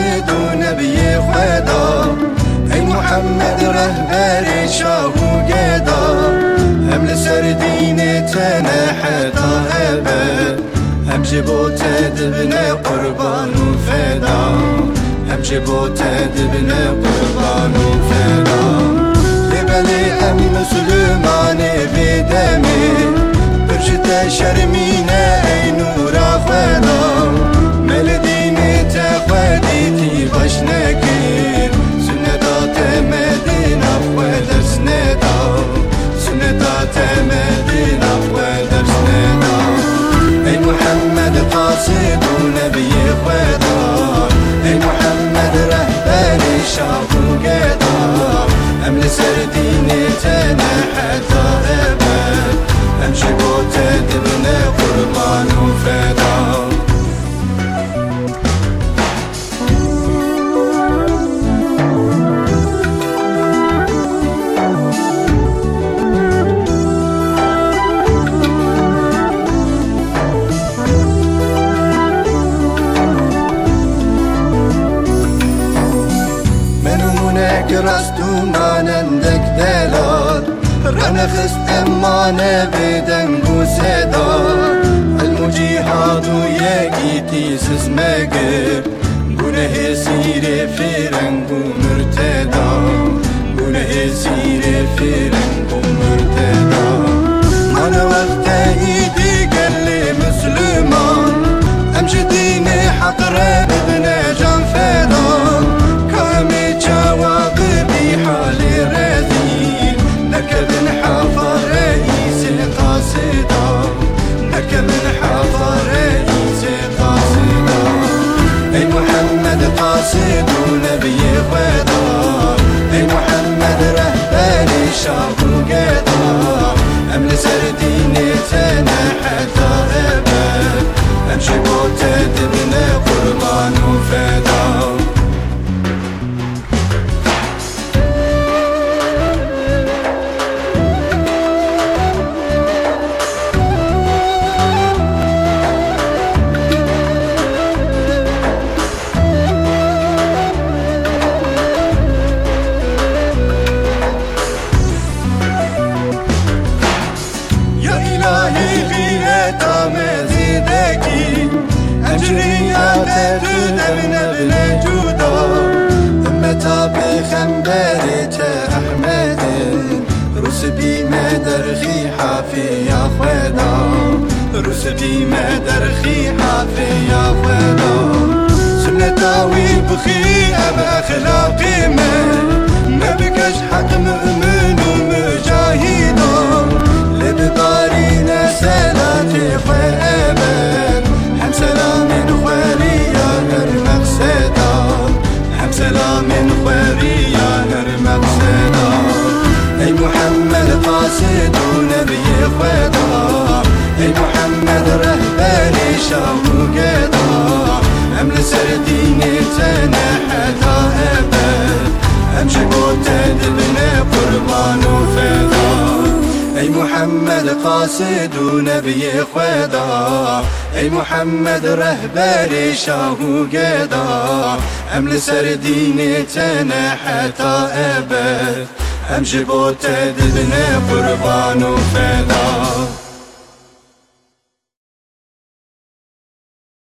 محمد نبي خدا. ای محمد رهبر شاه و گدا. هم لسر دین تنه حتا ابد هم جبو دبنه قربان و فدا. هم جبوت دبنه قربان و فدا. لبلی ام مسلو محمد قاصد ونبي خدا أي محمد رهباني شاف وقدا أمل سرديني تنا حتى أبد. أمشي بوت دبنا قربان وفدا منونك رستو مانندك دلال رنخست امانه بدنگو صدا المجیهاد و یکیتی سزمگه گونه سیر فرنگو مرتدا گونه سیر فرنگو مرتدا من وقت ایدی گل مسلمان امشي سرديني تنا خنبرة أحمد. رسبي ما درخي حافي يا خدا رسبي ما درخي حافي يا خدا سنتاوي بخي أب أخلاقي من قاصد ونبي خدا أي محمد رهباني شاو قدا هم لسرديني تنا حتى ابد امشي قوت دبنا قربان وفدا أي محمد قاصد ونبي خدا أي محمد رهبري شاهو قدا أم لسرديني تنا حتى ابد هم جبوت دل قربان و فدا.